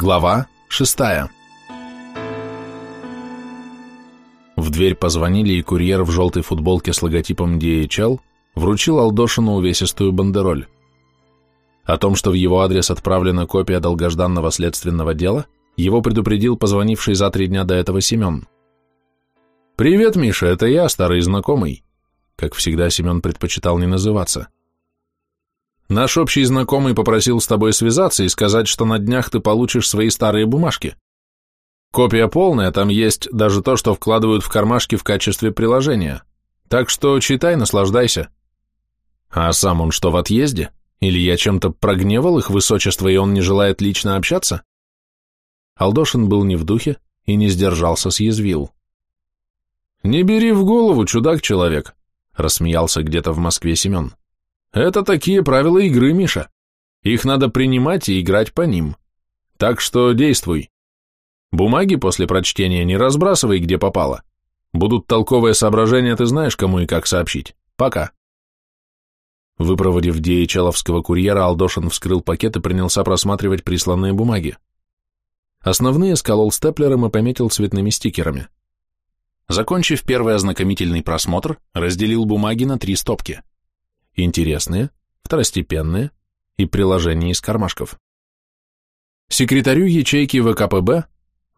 Глава шестая. В дверь позвонили, и курьер в желтой футболке с логотипом DHL вручил Алдошину увесистую бандероль. О том, что в его адрес отправлена копия долгожданного следственного дела, его предупредил позвонивший за три дня до этого Семен. «Привет, Миша, это я, старый знакомый». Как всегда, Семен предпочитал не называться. Наш общий знакомый попросил с тобой связаться и сказать, что на днях ты получишь свои старые бумажки. Копия полная, там есть даже то, что вкладывают в кармашки в качестве приложения. Так что читай, наслаждайся. А сам он что, в отъезде? Или я чем-то прогневал их высочество, и он не желает лично общаться? Алдошин был не в духе и не сдержался, съязвил. «Не бери в голову, чудак-человек», — рассмеялся где-то в Москве Семен. Это такие правила игры, Миша. Их надо принимать и играть по ним. Так что действуй. Бумаги после прочтения не разбрасывай, где попало. Будут толковые соображения, ты знаешь, кому и как сообщить. Пока. Выпроводив DHL-овского курьера, Алдошин вскрыл пакет и принялся просматривать присланные бумаги. Основные сколол степлером и пометил цветными стикерами. Закончив первый ознакомительный просмотр, разделил бумаги на три стопки интересные, второстепенные и приложения из кармашков. Секретарю ячейки ВКПБ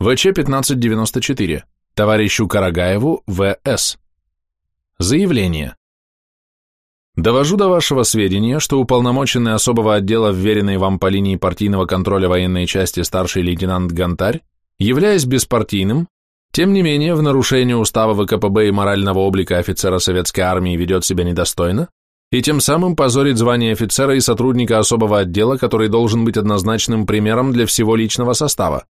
ВЧ-1594, товарищу Карагаеву В.С. Заявление. Довожу до вашего сведения, что уполномоченный особого отдела, вверенный вам по линии партийного контроля военной части старший лейтенант Гонтарь, являясь беспартийным, тем не менее, в нарушение устава ВКПБ и морального облика офицера советской армии ведет себя недостойно, и тем самым позорит звание офицера и сотрудника особого отдела, который должен быть однозначным примером для всего личного состава.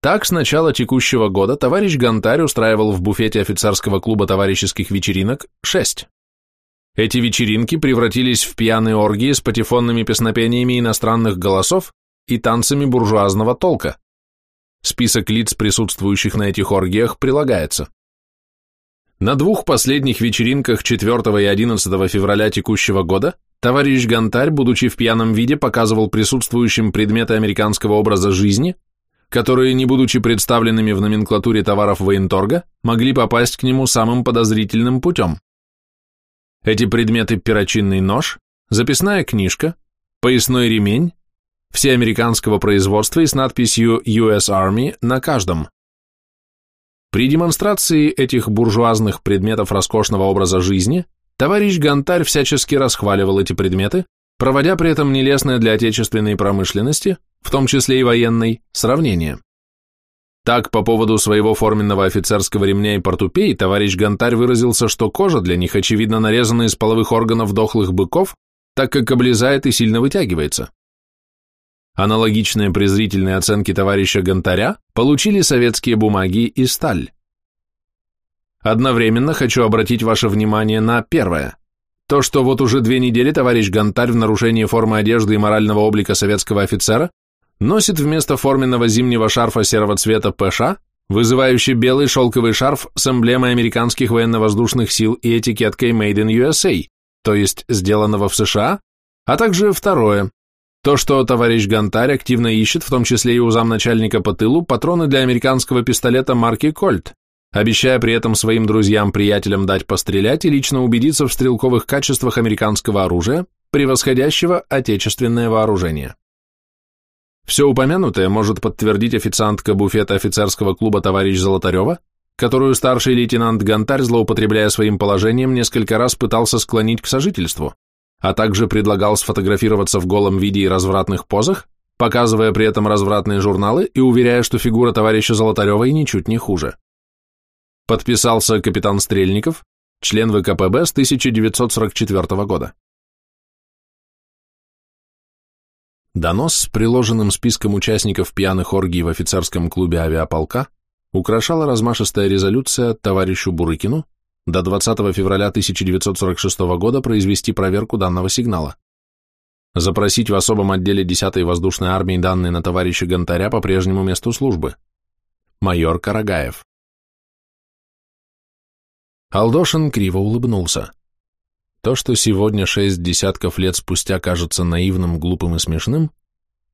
Так, с начала текущего года товарищ Гонтарь устраивал в буфете офицерского клуба товарищеских вечеринок шесть. Эти вечеринки превратились в пьяные оргии с патефонными песнопениями иностранных голосов и танцами буржуазного толка. Список лиц, присутствующих на этих оргиях, прилагается. На двух последних вечеринках 4 и 11 февраля текущего года товарищ Гонтарь, будучи в пьяном виде, показывал присутствующим предметы американского образа жизни, которые, не будучи представленными в номенклатуре товаров военторга, могли попасть к нему самым подозрительным путем. Эти предметы – перочинный нож, записная книжка, поясной ремень, все американского производства и с надписью US Army на каждом. При демонстрации этих буржуазных предметов роскошного образа жизни товарищ Гонтарь всячески расхваливал эти предметы, проводя при этом нелестное для отечественной промышленности, в том числе и военной, сравнение. Так, по поводу своего форменного офицерского ремня и портупей, товарищ Гонтарь выразился, что кожа для них, очевидно, нарезана из половых органов дохлых быков, так как облезает и сильно вытягивается. Аналогичные презрительные оценки товарища Гонтаря получили советские бумаги и сталь. Одновременно хочу обратить ваше внимание на первое. То, что вот уже две недели товарищ Гонтарь в нарушении формы одежды и морального облика советского офицера носит вместо форменного зимнего шарфа серого цвета ПШ, вызывающий белый шелковый шарф с эмблемой американских военно-воздушных сил и этикеткой Made in USA, то есть сделанного в США, а также второе, то, что товарищ Гонтарь активно ищет, в том числе и у замначальника по тылу, патроны для американского пистолета марки Кольт, обещая при этом своим друзьям-приятелям дать пострелять и лично убедиться в стрелковых качествах американского оружия, превосходящего отечественное вооружение. Все упомянутое может подтвердить официантка буфета офицерского клуба товарищ Золотарева, которую старший лейтенант Гонтарь, злоупотребляя своим положением, несколько раз пытался склонить к сожительству а также предлагал сфотографироваться в голом виде и развратных позах, показывая при этом развратные журналы и уверяя, что фигура товарища Золотаревой ничуть не хуже. Подписался капитан Стрельников, член ВКПБ с 1944 года. Донос с приложенным списком участников пьяных оргий в офицерском клубе авиаполка украшала размашистая резолюция товарищу Бурыкину, до 20 февраля 1946 года произвести проверку данного сигнала. Запросить в особом отделе 10-й воздушной армии данные на товарища Гонтаря по прежнему месту службы. Майор Карагаев. Алдошин криво улыбнулся. То, что сегодня шесть десятков лет спустя кажется наивным, глупым и смешным,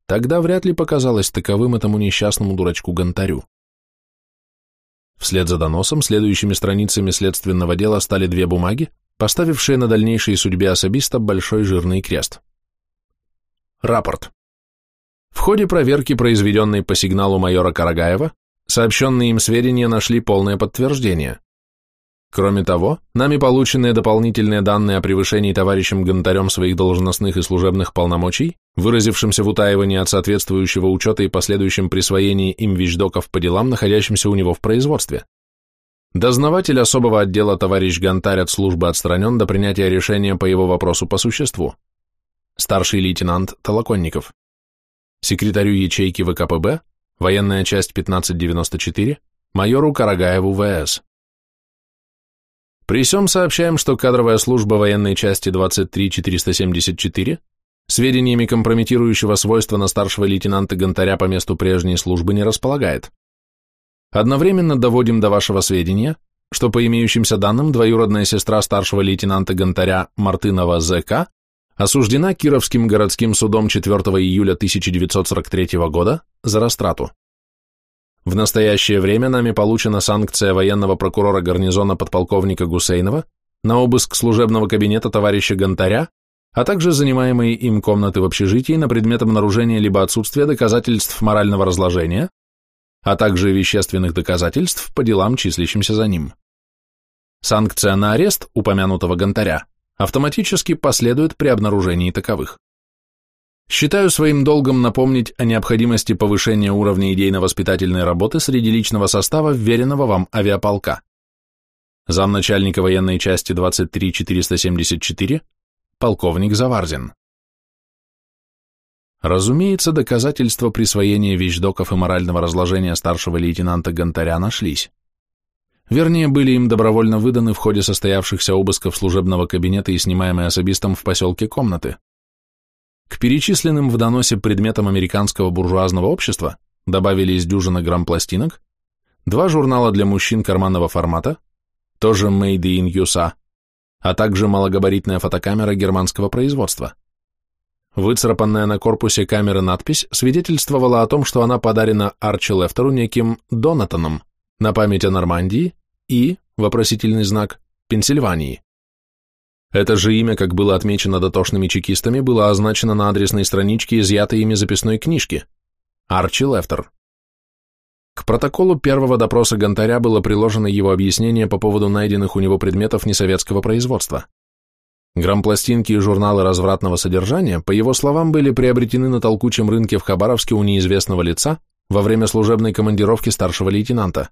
тогда вряд ли показалось таковым этому несчастному дурачку-гонтарю. Вслед за доносом следующими страницами следственного дела стали две бумаги, поставившие на дальнейшей судьбе особиста большой жирный крест. Рапорт. В ходе проверки, произведенной по сигналу майора Карагаева, сообщенные им сведения нашли полное подтверждение. Кроме того, нами полученные дополнительные данные о превышении товарищем Гонтарем своих должностных и служебных полномочий, выразившимся в утаивании от соответствующего учета и последующем присвоении им вещдоков по делам, находящимся у него в производстве. Дознаватель особого отдела товарищ Гонтарь от службы отстранен до принятия решения по его вопросу по существу. Старший лейтенант Толоконников. Секретарю ячейки ВКПБ, военная часть 1594, майору Карагаеву ВС. При всем сообщаем, что кадровая служба военной части 23474 сведениями компрометирующего свойства на старшего лейтенанта Гонтаря по месту прежней службы не располагает. Одновременно доводим до вашего сведения, что по имеющимся данным двоюродная сестра старшего лейтенанта Гонтаря Мартынова ЗК осуждена Кировским городским судом 4 июля 1943 года за растрату. В настоящее время нами получена санкция военного прокурора гарнизона подполковника Гусейнова на обыск служебного кабинета товарища Гонтаря, а также занимаемые им комнаты в общежитии на предмет обнаружения либо отсутствия доказательств морального разложения, а также вещественных доказательств по делам, числящимся за ним. Санкция на арест упомянутого Гонтаря автоматически последует при обнаружении таковых. Считаю своим долгом напомнить о необходимости повышения уровня идейно-воспитательной работы среди личного состава вверенного вам авиаполка. Замначальника военной части 23474, полковник Заварзин. Разумеется, доказательства присвоения вещдоков и морального разложения старшего лейтенанта Гонтаря нашлись. Вернее, были им добровольно выданы в ходе состоявшихся обысков служебного кабинета и снимаемой особистом в поселке комнаты. К перечисленным в доносе предметам американского буржуазного общества добавились дюжина грамм пластинок, два журнала для мужчин карманного формата, тоже Made in USA, а также малогабаритная фотокамера германского производства. Выцарапанная на корпусе камеры надпись свидетельствовала о том, что она подарена Арчи Лефтеру неким Донатоном на память о Нормандии и, вопросительный знак, Пенсильвании. Это же имя, как было отмечено дотошными чекистами, было означено на адресной страничке изъятой ими записной книжки. Арчи Лефтер. К протоколу первого допроса Гонтаря было приложено его объяснение по поводу найденных у него предметов несоветского производства. Грампластинки и журналы развратного содержания, по его словам, были приобретены на толкучем рынке в Хабаровске у неизвестного лица во время служебной командировки старшего лейтенанта.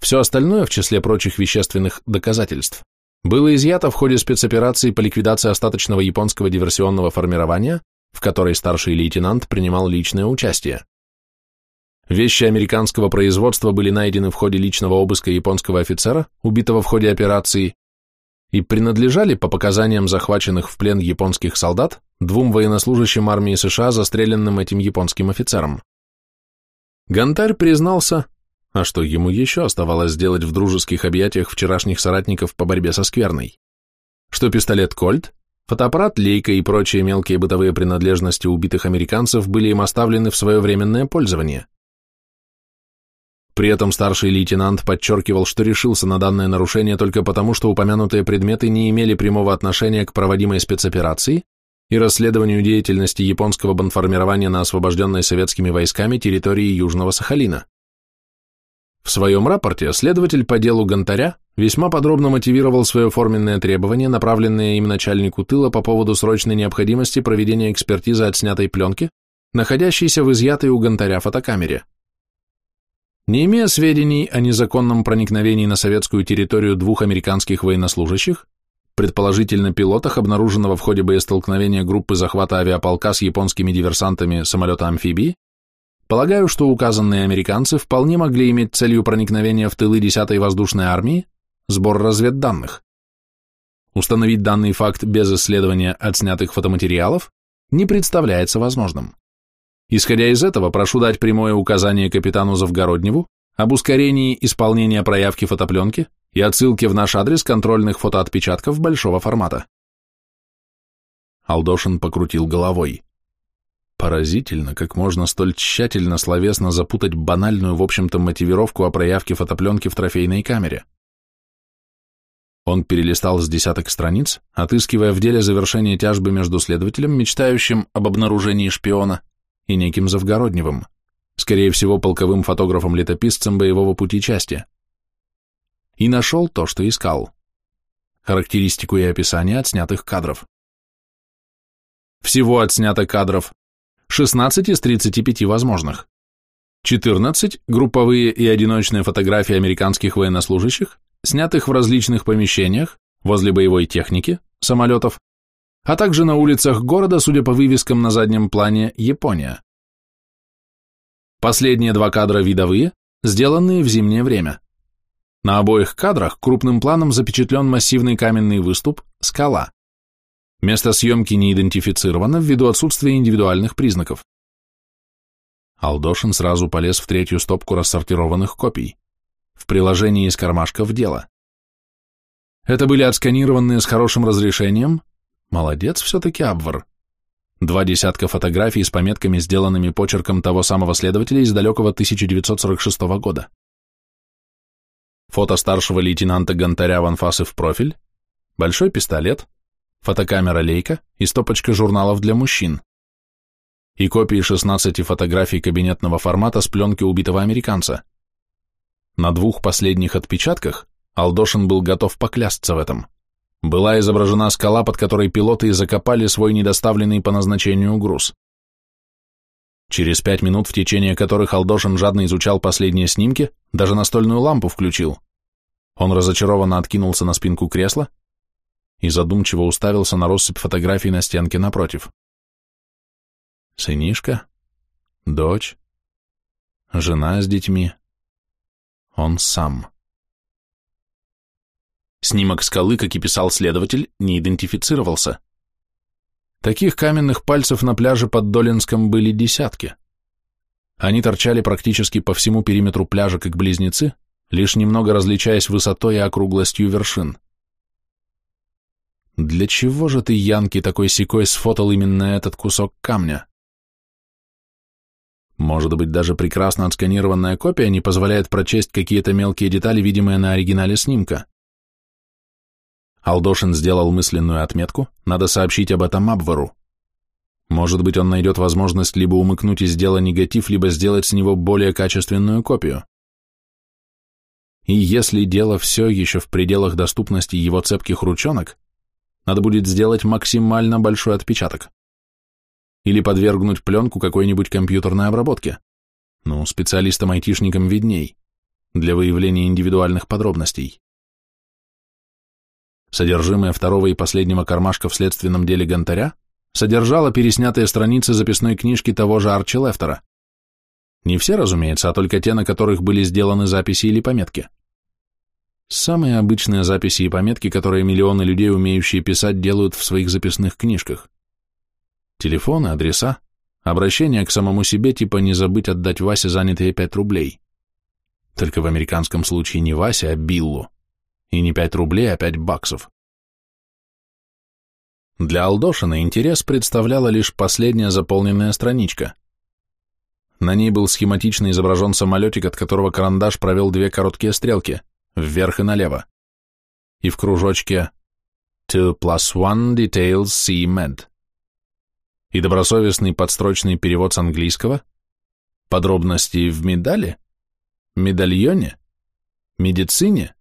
Все остальное, в числе прочих вещественных доказательств, было изъято в ходе спецоперации по ликвидации остаточного японского диверсионного формирования, в которой старший лейтенант принимал личное участие. Вещи американского производства были найдены в ходе личного обыска японского офицера, убитого в ходе операции, и принадлежали, по показаниям захваченных в плен японских солдат, двум военнослужащим армии США, застреленным этим японским офицером. Гонтарь признался, а что ему еще оставалось сделать в дружеских объятиях вчерашних соратников по борьбе со скверной? Что пистолет «Кольт», фотоаппарат «Лейка» и прочие мелкие бытовые принадлежности убитых американцев были им оставлены в свое временное пользование. При этом старший лейтенант подчеркивал, что решился на данное нарушение только потому, что упомянутые предметы не имели прямого отношения к проводимой спецоперации и расследованию деятельности японского бандформирования на освобожденной советскими войсками территории Южного Сахалина. В своем рапорте следователь по делу Гонтаря весьма подробно мотивировал свое форменное требование, направленное им начальнику тыла по поводу срочной необходимости проведения экспертизы отснятой пленки, находящейся в изъятой у Гонтаря фотокамере. Не имея сведений о незаконном проникновении на советскую территорию двух американских военнослужащих, предположительно пилотах, обнаруженного в ходе боестолкновения группы захвата авиаполка с японскими диверсантами самолета-амфибии, Полагаю, что указанные американцы вполне могли иметь целью проникновения в тылы 10-й воздушной армии сбор разведданных. Установить данный факт без исследования отснятых фотоматериалов не представляется возможным. Исходя из этого, прошу дать прямое указание капитану Завгородневу об ускорении исполнения проявки фотопленки и отсылке в наш адрес контрольных фотоотпечатков большого формата. Алдошин покрутил головой. Поразительно, как можно столь тщательно словесно запутать банальную, в общем-то, мотивировку о проявке фотопленки в трофейной камере. Он перелистал с десяток страниц, отыскивая в деле завершение тяжбы между следователем, мечтающим об обнаружении шпиона, и неким Завгородневым, скорее всего, полковым фотографом-летописцем боевого пути части. И нашел то, что искал. Характеристику и описание отснятых кадров. Всего отснято кадров 16 из 35 возможных. 14 – групповые и одиночные фотографии американских военнослужащих, снятых в различных помещениях, возле боевой техники, самолетов, а также на улицах города, судя по вывескам на заднем плане, Япония. Последние два кадра видовые, сделанные в зимнее время. На обоих кадрах крупным планом запечатлен массивный каменный выступ – скала. Место съемки не идентифицировано ввиду отсутствия индивидуальных признаков. Алдошин сразу полез в третью стопку рассортированных копий. В приложении из кармашка в дело. Это были отсканированные с хорошим разрешением. Молодец все-таки Абвар. Два десятка фотографий с пометками, сделанными почерком того самого следователя из далекого 1946 года. Фото старшего лейтенанта Гонтаря в анфасы в профиль, большой пистолет, фотокамера Лейка и стопочка журналов для мужчин. И копии 16 фотографий кабинетного формата с пленки убитого американца. На двух последних отпечатках Алдошин был готов поклясться в этом. Была изображена скала, под которой пилоты закопали свой недоставленный по назначению груз. Через пять минут, в течение которых Алдошин жадно изучал последние снимки, даже настольную лампу включил. Он разочарованно откинулся на спинку кресла, и задумчиво уставился на россыпь фотографий на стенке напротив. Сынишка, дочь, жена с детьми, он сам. Снимок скалы, как и писал следователь, не идентифицировался. Таких каменных пальцев на пляже под Долинском были десятки. Они торчали практически по всему периметру пляжа, как близнецы, лишь немного различаясь высотой и округлостью вершин. Для чего же ты, Янки, такой секой сфотал именно этот кусок камня? Может быть, даже прекрасно отсканированная копия не позволяет прочесть какие-то мелкие детали, видимые на оригинале снимка. Алдошин сделал мысленную отметку, надо сообщить об этом Абвару. Может быть, он найдет возможность либо умыкнуть из дела негатив, либо сделать с него более качественную копию. И если дело все еще в пределах доступности его цепких ручонок, надо будет сделать максимально большой отпечаток. Или подвергнуть пленку какой-нибудь компьютерной обработке. Ну, специалистам-айтишникам видней, для выявления индивидуальных подробностей. Содержимое второго и последнего кармашка в следственном деле Гонтаря содержало переснятые страницы записной книжки того же Арчи Лефтера. Не все, разумеется, а только те, на которых были сделаны записи или пометки. Самые обычные записи и пометки, которые миллионы людей, умеющие писать, делают в своих записных книжках. Телефоны, адреса, обращения к самому себе, типа не забыть отдать Васе занятые 5 рублей. Только в американском случае не Васе, а Биллу. И не 5 рублей, а 5 баксов. Для Алдошина интерес представляла лишь последняя заполненная страничка. На ней был схематично изображен самолетик, от которого карандаш провел две короткие стрелки – вверх и налево. И в кружочке «Two plus one details C med». И добросовестный подстрочный перевод с английского «Подробности в медали? Медальоне? Медицине?»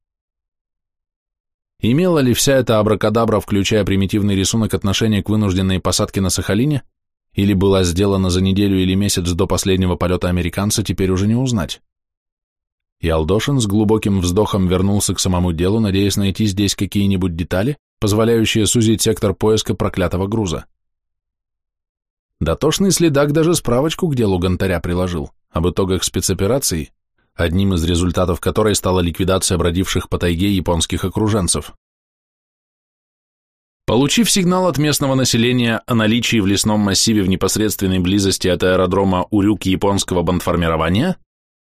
Имела ли вся эта абракадабра, включая примитивный рисунок отношения к вынужденной посадке на Сахалине, или была сделана за неделю или месяц до последнего полета американца, теперь уже не узнать? И Алдошин с глубоким вздохом вернулся к самому делу, надеясь найти здесь какие-нибудь детали, позволяющие сузить сектор поиска проклятого груза. Дотошный следак даже справочку к делу Гонтаря приложил. Об итогах спецоперации, одним из результатов которой стала ликвидация бродивших по тайге японских окруженцев. Получив сигнал от местного населения о наличии в лесном массиве в непосредственной близости от аэродрома Урюк японского бандформирования,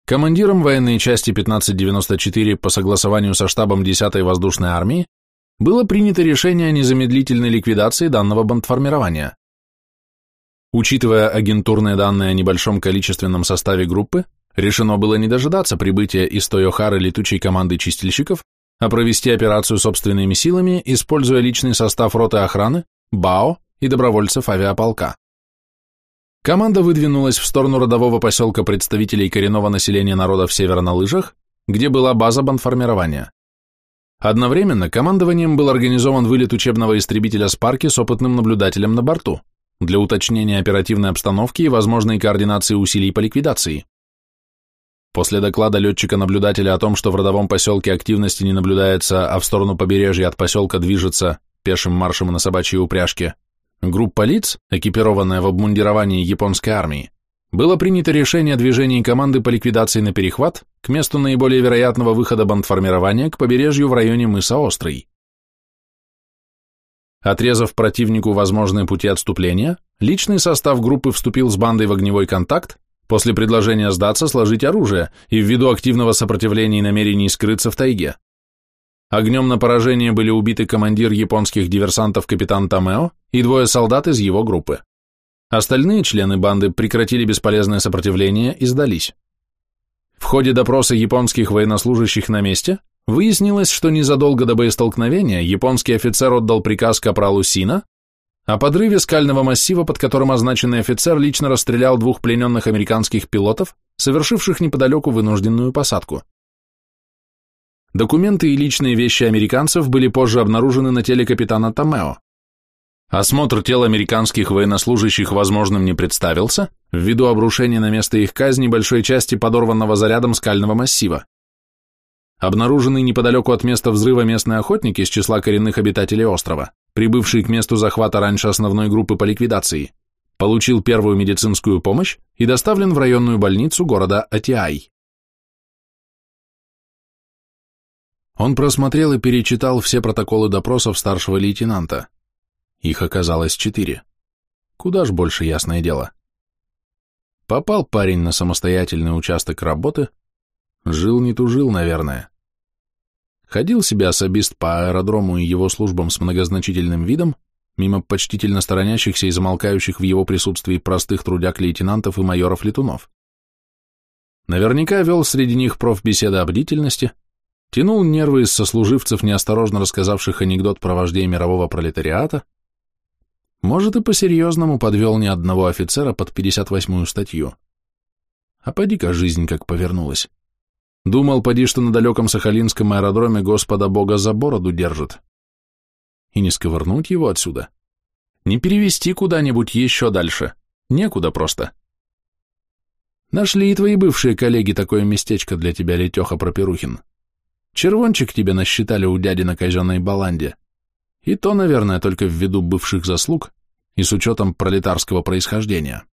Командиром военной части 1594 по согласованию со штабом 10-й воздушной армии было принято решение о незамедлительной ликвидации данного бандформирования. Учитывая агентурные данные о небольшом количественном составе группы, решено было не дожидаться прибытия из Тойохары летучей команды чистильщиков, а провести операцию собственными силами, используя личный состав роты охраны, БАО и добровольцев авиаполка. Команда выдвинулась в сторону родового поселка представителей коренного населения народов Севера на лыжах, где была база бандформирования. Одновременно командованием был организован вылет учебного истребителя «Спарки» с опытным наблюдателем на борту для уточнения оперативной обстановки и возможной координации усилий по ликвидации. После доклада летчика-наблюдателя о том, что в родовом поселке активности не наблюдается, а в сторону побережья от поселка движется пешим маршем на собачьей упряжке, группа лиц, экипированная в обмундировании японской армии, было принято решение о движении команды по ликвидации на перехват к месту наиболее вероятного выхода бандформирования к побережью в районе мыса Острый. Отрезав противнику возможные пути отступления, личный состав группы вступил с бандой в огневой контакт после предложения сдаться, сложить оружие и ввиду активного сопротивления и намерений скрыться в тайге. Огнем на поражение были убиты командир японских диверсантов капитан Тамео и двое солдат из его группы. Остальные члены банды прекратили бесполезное сопротивление и сдались. В ходе допроса японских военнослужащих на месте выяснилось, что незадолго до боестолкновения японский офицер отдал приказ капралу Сина о подрыве скального массива, под которым означенный офицер лично расстрелял двух плененных американских пилотов, совершивших неподалеку вынужденную посадку. Документы и личные вещи американцев были позже обнаружены на теле капитана Томео. Осмотр тел американских военнослужащих возможным не представился, ввиду обрушения на место их казни большой части подорванного зарядом скального массива. Обнаруженные неподалеку от места взрыва местные охотники из числа коренных обитателей острова прибывший к месту захвата раньше основной группы по ликвидации, получил первую медицинскую помощь и доставлен в районную больницу города Атиай. Он просмотрел и перечитал все протоколы допросов старшего лейтенанта. Их оказалось четыре. Куда ж больше, ясное дело. Попал парень на самостоятельный участок работы, жил не тужил, наверное. Ходил себе особист по аэродрому и его службам с многозначительным видом, мимо почтительно сторонящихся и замолкающих в его присутствии простых трудяг лейтенантов и майоров-летунов. Наверняка вел среди них профбеседы о бдительности, тянул нервы из сослуживцев, неосторожно рассказавших анекдот про вождей мирового пролетариата, может, и по-серьезному подвел ни одного офицера под 58-ю статью. А поди-ка жизнь как повернулась. Думал, поди, что на далеком Сахалинском аэродроме Господа Бога за бороду держит. И не сковырнуть его отсюда. Не перевести куда-нибудь еще дальше. Некуда просто. Нашли и твои бывшие коллеги такое местечко для тебя, Летеха Пропирухин. Червончик тебе насчитали у дяди на казенной баланде. И то, наверное, только ввиду бывших заслуг и с учетом пролетарского происхождения.